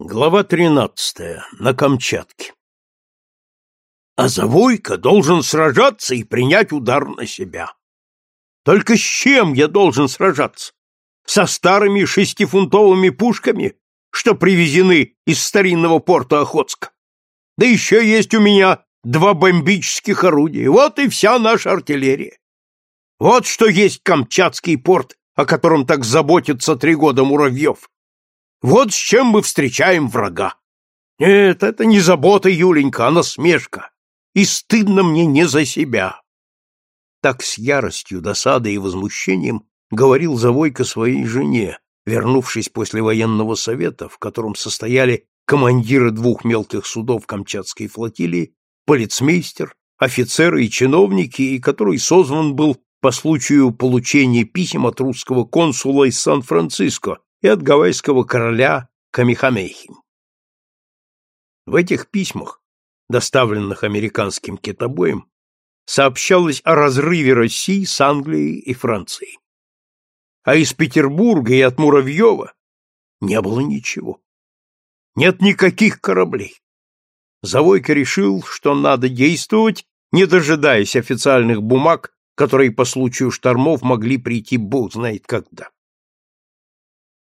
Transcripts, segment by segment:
Глава тринадцатая. На Камчатке. А Завойка должен сражаться и принять удар на себя. Только с чем я должен сражаться? Со старыми шестифунтовыми пушками, что привезены из старинного порта Охотска? Да еще есть у меня два бомбических орудия. Вот и вся наша артиллерия. Вот что есть Камчатский порт, о котором так заботится три года Муравьев. Вот с чем мы встречаем врага. Нет, это не забота, Юленька, а насмешка. И стыдно мне не за себя. Так с яростью, досадой и возмущением говорил Завойко своей жене, вернувшись после военного совета, в котором состояли командиры двух мелких судов Камчатской флотилии, полицмейстер, офицеры и чиновники, и который созван был по случаю получения писем от русского консула из Сан-Франциско, и от гавайского короля Камихамехи. В этих письмах, доставленных американским китобоем, сообщалось о разрыве России с Англией и Францией. А из Петербурга и от Муравьева не было ничего. Нет никаких кораблей. Завойко решил, что надо действовать, не дожидаясь официальных бумаг, которые по случаю штормов могли прийти бог знает когда.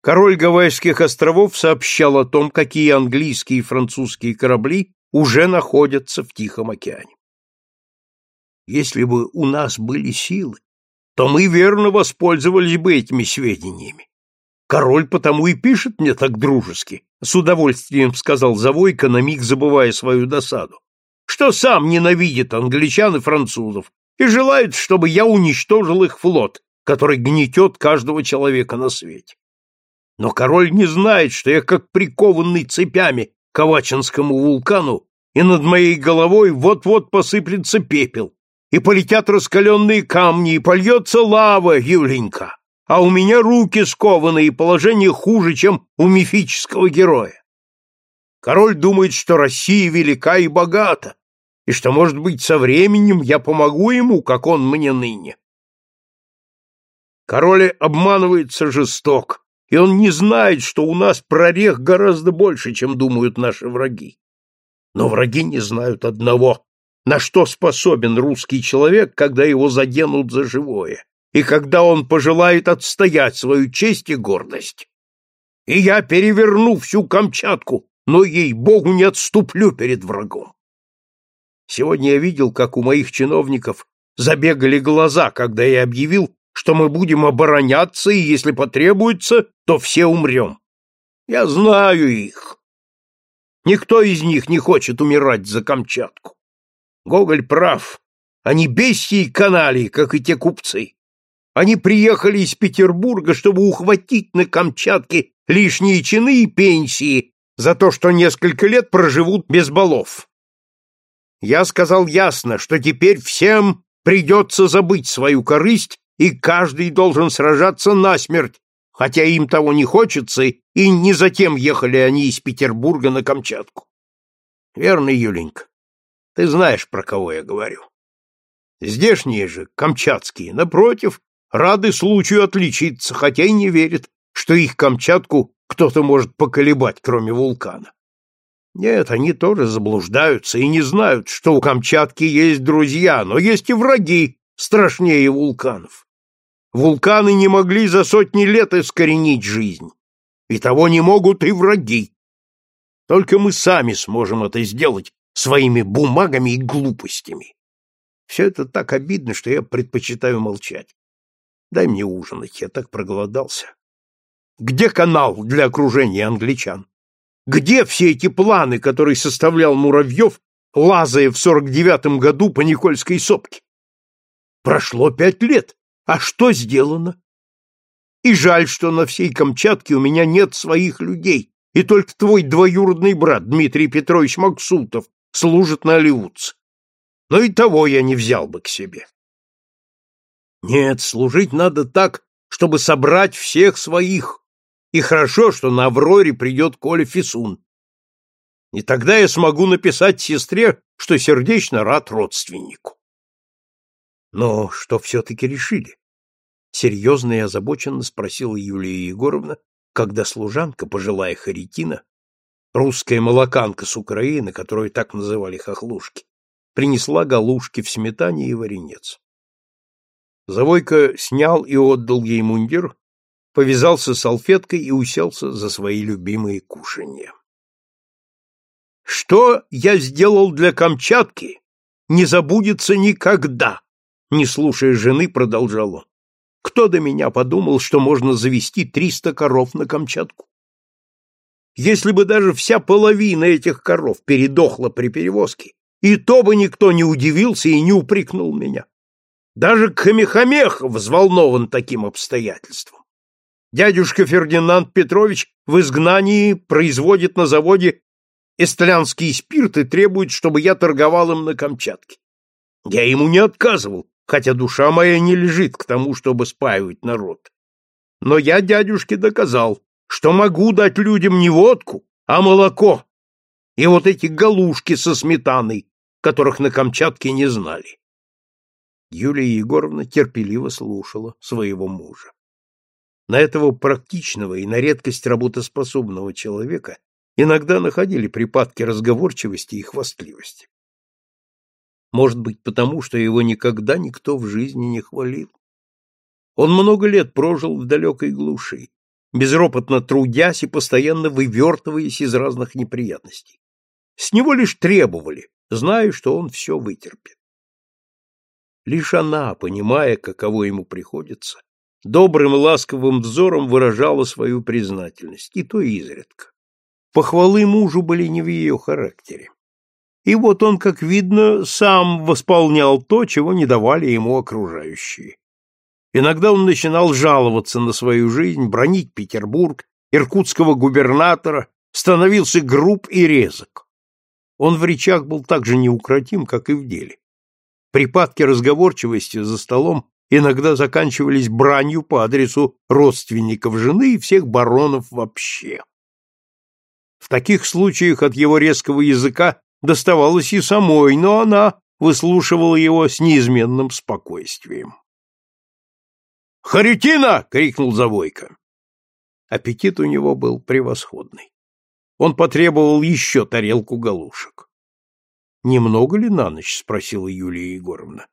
Король Гавайских островов сообщал о том, какие английские и французские корабли уже находятся в Тихом океане. Если бы у нас были силы, то мы верно воспользовались бы этими сведениями. Король потому и пишет мне так дружески, с удовольствием сказал Завойко, на миг забывая свою досаду, что сам ненавидит англичан и французов и желает, чтобы я уничтожил их флот, который гнетет каждого человека на свете. Но король не знает, что я как прикованный цепями к Авачинскому вулкану, и над моей головой вот-вот посыплется пепел, и полетят раскаленные камни, и польется лава, Юленька, а у меня руки скованы, и положение хуже, чем у мифического героя. Король думает, что Россия велика и богата, и что, может быть, со временем я помогу ему, как он мне ныне. Король обманывается жесток, и он не знает, что у нас прорех гораздо больше, чем думают наши враги. Но враги не знают одного, на что способен русский человек, когда его заденут за живое, и когда он пожелает отстоять свою честь и гордость. И я переверну всю Камчатку, но, ей-богу, не отступлю перед врагом. Сегодня я видел, как у моих чиновников забегали глаза, когда я объявил, что мы будем обороняться, и если потребуется, то все умрем. Я знаю их. Никто из них не хочет умирать за Камчатку. Гоголь прав. Они бестии и каналии, как и те купцы. Они приехали из Петербурга, чтобы ухватить на Камчатке лишние чины и пенсии за то, что несколько лет проживут без балов. Я сказал ясно, что теперь всем придется забыть свою корысть и каждый должен сражаться насмерть, хотя им того не хочется, и не затем ехали они из Петербурга на Камчатку. Верно, Юленька, ты знаешь, про кого я говорю. Здешние же, камчатские, напротив, рады случаю отличиться, хотя и не верят, что их Камчатку кто-то может поколебать, кроме вулкана. Нет, они тоже заблуждаются и не знают, что у Камчатки есть друзья, но есть и враги, страшнее вулканов. Вулканы не могли за сотни лет искоренить жизнь, и того не могут и враги. Только мы сами сможем это сделать своими бумагами и глупостями. Все это так обидно, что я предпочитаю молчать. Дай мне ужинать, я так проголодался. Где канал для окружения англичан? Где все эти планы, которые составлял Муравьев, лазая в сорок девятом году по Никольской сопке? Прошло пять лет. А что сделано? И жаль, что на всей Камчатке у меня нет своих людей, и только твой двоюродный брат Дмитрий Петрович Максутов служит на Оливудце. Но и того я не взял бы к себе. Нет, служить надо так, чтобы собрать всех своих. И хорошо, что на Авроре придет Коля Фисун. И тогда я смогу написать сестре, что сердечно рад родственнику. Но что все-таки решили? Серьезно и озабоченно спросила Юлия Егоровна, когда служанка, пожилая Харитина, русская молоканка с Украины, которую так называли хохлушки, принесла галушки в сметане и варенец. Завойка снял и отдал ей мундир, повязался салфеткой и уселся за свои любимые кушанья. «Что я сделал для Камчатки, не забудется никогда!» Не слушая жены, продолжал он. «Кто до меня подумал, что можно завести триста коров на Камчатку? Если бы даже вся половина этих коров передохла при перевозке, и то бы никто не удивился и не упрекнул меня. Даже Камехамех взволнован таким обстоятельством. Дядюшка Фердинанд Петрович в изгнании производит на заводе эстлянский спирт и требует, чтобы я торговал им на Камчатке. Я ему не отказывал, хотя душа моя не лежит к тому, чтобы спаивать народ. Но я дядюшке доказал, что могу дать людям не водку, а молоко. И вот эти галушки со сметаной, которых на Камчатке не знали. Юлия Егоровна терпеливо слушала своего мужа. На этого практичного и на редкость работоспособного человека иногда находили припадки разговорчивости и хвастливости. Может быть, потому, что его никогда никто в жизни не хвалил. Он много лет прожил в далекой глуши, безропотно трудясь и постоянно вывертываясь из разных неприятностей. С него лишь требовали, зная, что он все вытерпит. Лишь она, понимая, каково ему приходится, добрым ласковым взором выражала свою признательность, и то изредка. Похвалы мужу были не в ее характере. И вот он, как видно, сам восполнял то, чего не давали ему окружающие. Иногда он начинал жаловаться на свою жизнь, бронить Петербург, иркутского губернатора, становился груб и резок. Он в речах был так же неукротим, как и в деле. Припадки разговорчивости за столом иногда заканчивались бранью по адресу родственников жены и всех баронов вообще. В таких случаях от его резкого языка доставалось и самой, но она выслушивала его с неизменным спокойствием. «Харитина!» — крикнул Завойко. Аппетит у него был превосходный. Он потребовал еще тарелку галушек. «Немного ли на ночь?» — спросила Юлия Егоровна.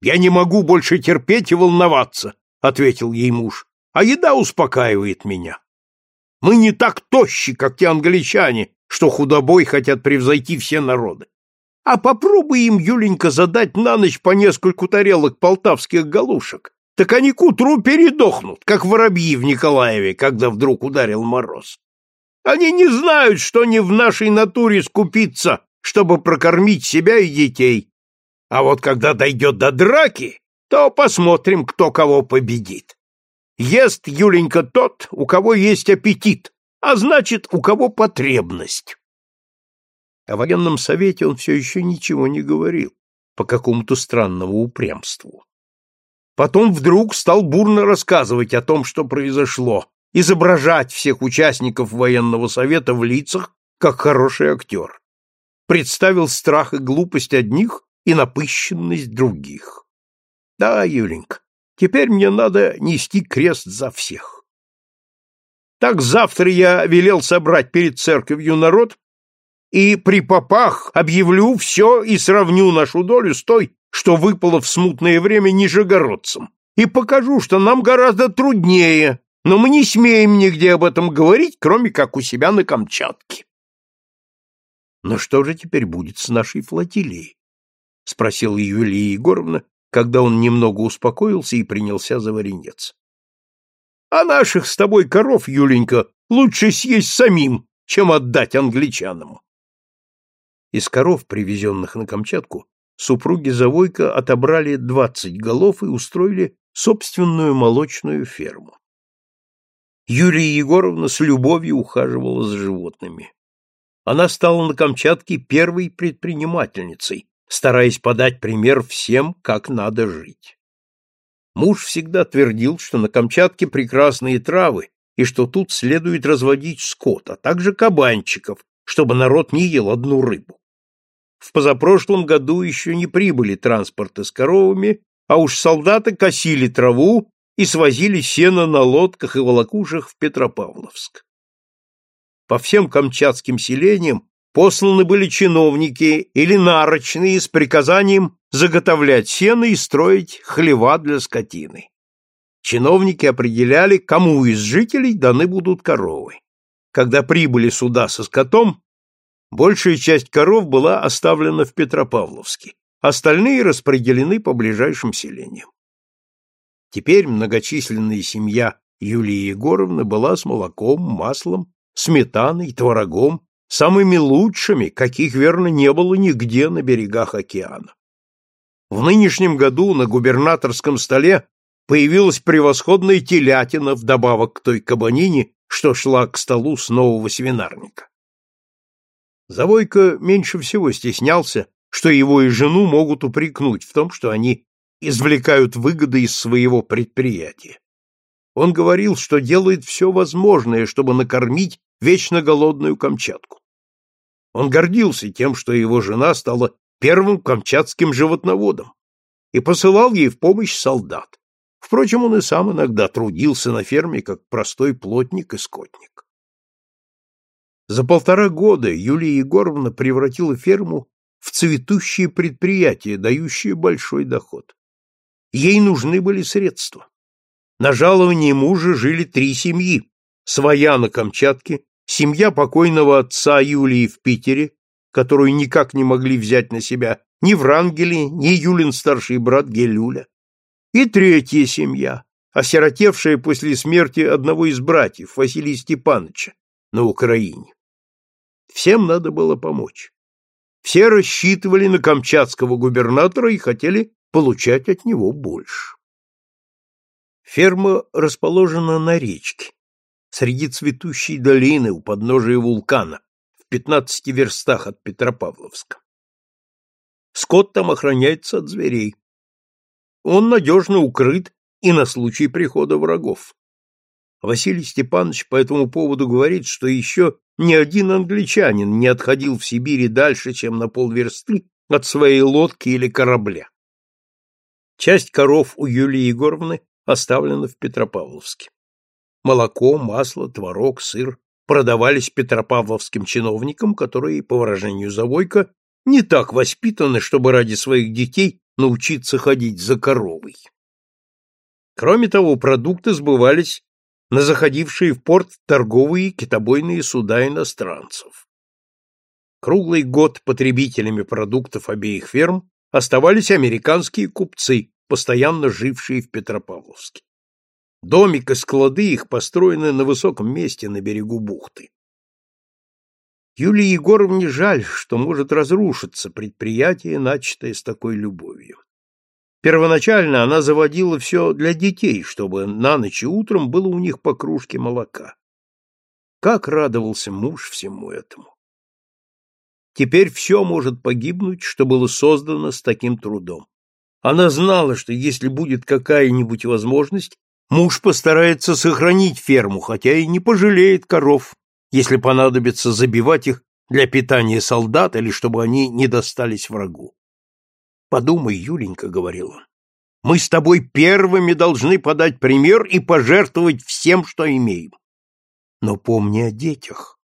«Я не могу больше терпеть и волноваться», — ответил ей муж, — «а еда успокаивает меня. Мы не так тощи, как те англичане, что худобой хотят превзойти все народы. А попробуй им, Юленька, задать на ночь по нескольку тарелок полтавских галушек, так они к утру передохнут, как воробьи в Николаеве, когда вдруг ударил мороз. Они не знают, что не в нашей натуре скупиться, чтобы прокормить себя и детей. А вот когда дойдет до драки, то посмотрим, кто кого победит. Ест Юленька тот, у кого есть аппетит, а значит, у кого потребность. О военном совете он все еще ничего не говорил по какому-то странному упрямству. Потом вдруг стал бурно рассказывать о том, что произошло, изображать всех участников военного совета в лицах, как хороший актер. Представил страх и глупость одних и напыщенность других. Да, Юленька, теперь мне надо нести крест за всех. Так завтра я велел собрать перед церковью народ и при попах объявлю все и сравню нашу долю с той, что выпало в смутное время нижегородцам, и покажу, что нам гораздо труднее, но мы не смеем нигде об этом говорить, кроме как у себя на Камчатке. Но что же теперь будет с нашей флотилией? — спросила Юлия Егоровна, когда он немного успокоился и принялся за варенец. — А наших с тобой коров, Юленька, лучше съесть самим, чем отдать англичанам. Из коров, привезенных на Камчатку, супруги Завойко отобрали двадцать голов и устроили собственную молочную ферму. Юлия Егоровна с любовью ухаживала за животными. Она стала на Камчатке первой предпринимательницей, стараясь подать пример всем, как надо жить. Муж всегда твердил, что на Камчатке прекрасные травы и что тут следует разводить скот, а также кабанчиков, чтобы народ не ел одну рыбу. В позапрошлом году еще не прибыли транспорты с коровами, а уж солдаты косили траву и свозили сено на лодках и волокушах в Петропавловск. по всем камчатским селениям посланы были чиновники или нарочные с приказанием заготовлять сено и строить хлева для скотины. Чиновники определяли, кому из жителей даны будут коровы. Когда прибыли суда со скотом, большая часть коров была оставлена в Петропавловске, остальные распределены по ближайшим селениям. Теперь многочисленная семья Юлии Егоровны была с молоком, маслом, сметаной, творогом, самыми лучшими, каких, верно, не было нигде на берегах океана. В нынешнем году на губернаторском столе появилась превосходная телятина вдобавок к той кабанине, что шла к столу с нового свинарника. Завойко меньше всего стеснялся, что его и жену могут упрекнуть в том, что они извлекают выгоды из своего предприятия. Он говорил, что делает все возможное, чтобы накормить вечно голодную Камчатку. Он гордился тем, что его жена стала первым камчатским животноводом и посылал ей в помощь солдат. Впрочем, он и сам иногда трудился на ферме как простой плотник и скотник. За полтора года Юлия Егоровна превратила ферму в цветущее предприятие, дающее большой доход. Ей нужны были средства. На жаловании мужа жили три семьи. Своя на Камчатке, семья покойного отца Юлии в Питере, которую никак не могли взять на себя ни Врангели, ни Юлин старший брат Гелюля, и третья семья, осиротевшая после смерти одного из братьев, Василия Степановича, на Украине. Всем надо было помочь. Все рассчитывали на камчатского губернатора и хотели получать от него больше. Ферма расположена на речке, среди цветущей долины у подножия вулкана, 15 верстах от Петропавловска. Скот там охраняется от зверей. Он надежно укрыт и на случай прихода врагов. Василий Степанович по этому поводу говорит, что еще ни один англичанин не отходил в Сибири дальше, чем на полверсты от своей лодки или корабля. Часть коров у Юлии Егоровны оставлена в Петропавловске. Молоко, масло, творог, сыр продавались петропавловским чиновникам, которые, по выражению Завойко, не так воспитаны, чтобы ради своих детей научиться ходить за коровой. Кроме того, продукты сбывались на заходившие в порт торговые китобойные суда иностранцев. Круглый год потребителями продуктов обеих ферм оставались американские купцы, постоянно жившие в Петропавловске. Домик и склады их построены на высоком месте на берегу бухты. Юлии Егоровне жаль, что может разрушиться предприятие, начатое с такой любовью. Первоначально она заводила все для детей, чтобы на ночь и утром было у них по кружке молока. Как радовался муж всему этому! Теперь все может погибнуть, что было создано с таким трудом. Она знала, что если будет какая-нибудь возможность, муж постарается сохранить ферму, хотя и не пожалеет коров, если понадобится забивать их для питания солдат или чтобы они не достались врагу. Подумай, Юленька, — говорил он, — мы с тобой первыми должны подать пример и пожертвовать всем, что имеем. Но помни о детях.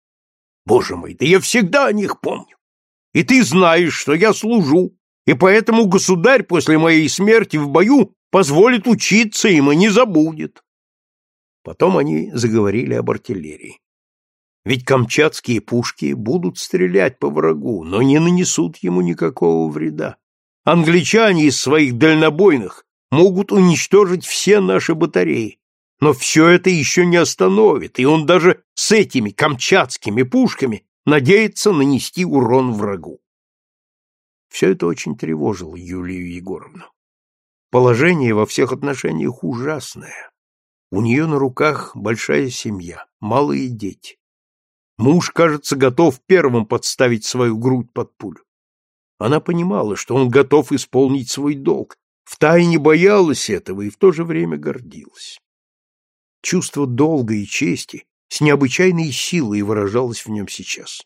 Боже мой, да я всегда о них помню. И ты знаешь, что я служу, и поэтому государь после моей смерти в бою позволит учиться им и не забудет. Потом они заговорили об артиллерии. Ведь камчатские пушки будут стрелять по врагу, но не нанесут ему никакого вреда. Англичане из своих дальнобойных могут уничтожить все наши батареи, но все это еще не остановит, и он даже с этими камчатскими пушками надеется нанести урон врагу. Все это очень тревожило Юлию Егоровну. Положение во всех отношениях ужасное. У нее на руках большая семья, малые дети. Муж, кажется, готов первым подставить свою грудь под пулю. Она понимала, что он готов исполнить свой долг, втайне боялась этого и в то же время гордилась. Чувство долга и чести с необычайной силой выражалось в нем сейчас.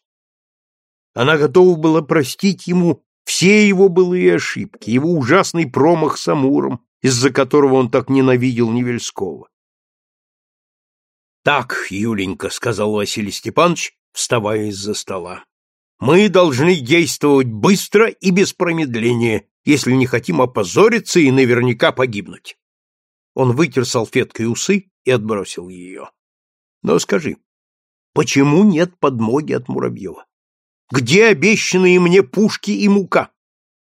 Она готова была простить ему все его былые ошибки, его ужасный промах с Амуром, из-за которого он так ненавидел Невельского. Так, Юленька, сказал Василий Степанович, вставая из-за стола. Мы должны действовать быстро и без промедления, если не хотим опозориться и наверняка погибнуть. Он вытер салфеткой усы и отбросил ее. Но скажи, почему нет подмоги от Муравьева? Где обещанные мне пушки и мука?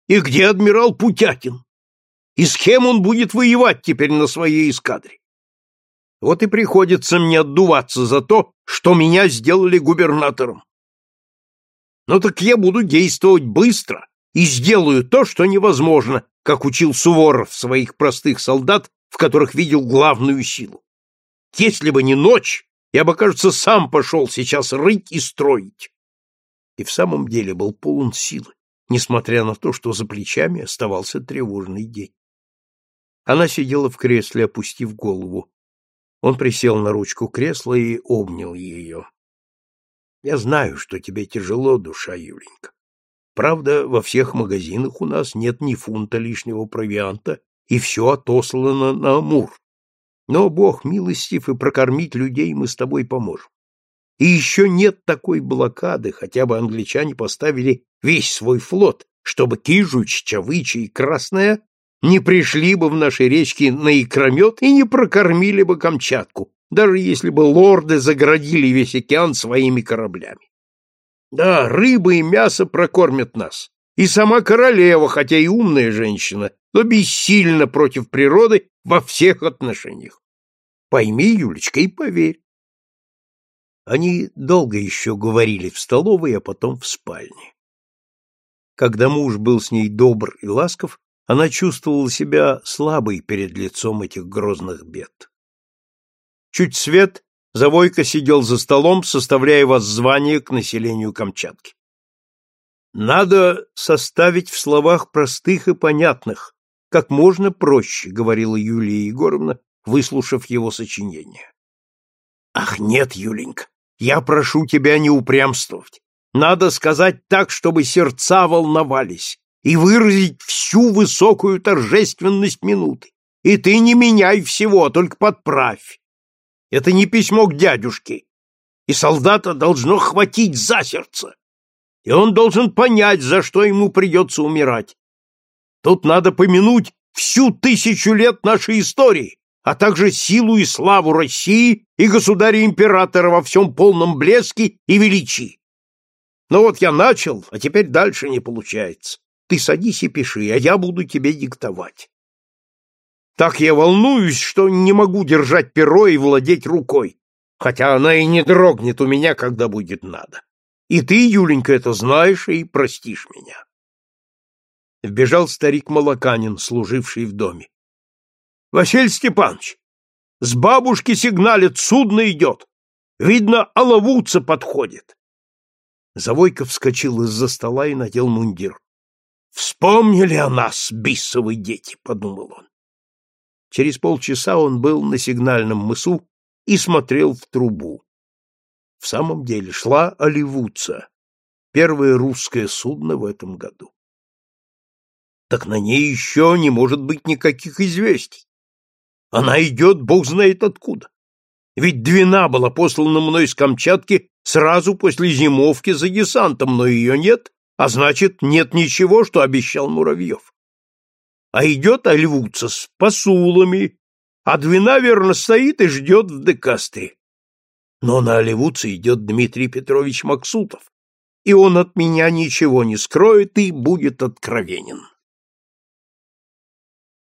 И где адмирал Путятин? И с кем он будет воевать теперь на своей эскадре? Вот и приходится мне отдуваться за то, что меня сделали губернатором. Но так я буду действовать быстро и сделаю то, что невозможно, как учил Суворов своих простых солдат, в которых видел главную силу. Если бы не ночь, я бы, кажется, сам пошел сейчас рыть и строить. И в самом деле был полон силы, несмотря на то, что за плечами оставался тревожный день. Она сидела в кресле, опустив голову. Он присел на ручку кресла и обнял ее. Я знаю, что тебе тяжело, душа Юленька. Правда, во всех магазинах у нас нет ни фунта лишнего провианта, и все отослано на Амур. Но Бог милостив, и прокормить людей мы с тобой поможем. И еще нет такой блокады, хотя бы англичане поставили весь свой флот, чтобы Кижуч, Чавыча и Красная не пришли бы в наши речки на икромет и не прокормили бы Камчатку, даже если бы лорды заградили весь океан своими кораблями. Да, рыба и мясо прокормят нас. И сама королева, хотя и умная женщина, но бессильна против природы во всех отношениях. Пойми, Юлечка, и поверь. Они долго еще говорили в столовой, а потом в спальне. Когда муж был с ней добр и ласков, она чувствовала себя слабой перед лицом этих грозных бед. Чуть свет, Завойко сидел за столом, составляя воззвание к населению Камчатки. «Надо составить в словах простых и понятных, как можно проще», — говорила Юлия Егоровна, выслушав его сочинение. «Ах, нет, Юленька, я прошу тебя не упрямствовать. Надо сказать так, чтобы сердца волновались, и выразить всю высокую торжественность минуты. И ты не меняй всего, а только подправь. Это не письмо к дядюшке, и солдата должно хватить за сердце, и он должен понять, за что ему придется умирать. Тут надо помянуть всю тысячу лет нашей истории, а также силу и славу России и государя-императора во всем полном блеске и величии. Ну вот я начал, а теперь дальше не получается. Ты садись и пиши, а я буду тебе диктовать. Так я волнуюсь, что не могу держать перо и владеть рукой, хотя она и не дрогнет у меня, когда будет надо. И ты, Юленька, это знаешь и простишь меня. Вбежал старик Молоканин, служивший в доме. — Василий Степанович, с бабушки сигналит, судно идет. Видно, оловуца подходит. Завойко вскочил из-за стола и надел мундир. «Вспомнили о нас, бисовые дети!» — подумал он. Через полчаса он был на сигнальном мысу и смотрел в трубу. В самом деле шла Оливуца, первое русское судно в этом году. Так на ней еще не может быть никаких известий. Она идет бог знает откуда. Ведь Двина была послана мной с Камчатки сразу после зимовки за десантом, но ее нет а значит, нет ничего, что обещал Муравьев. А идет Альвуца с посулами, а Двина верно стоит и ждет в Декастре. Но на Оливуце идет Дмитрий Петрович Максутов, и он от меня ничего не скроет и будет откровенен.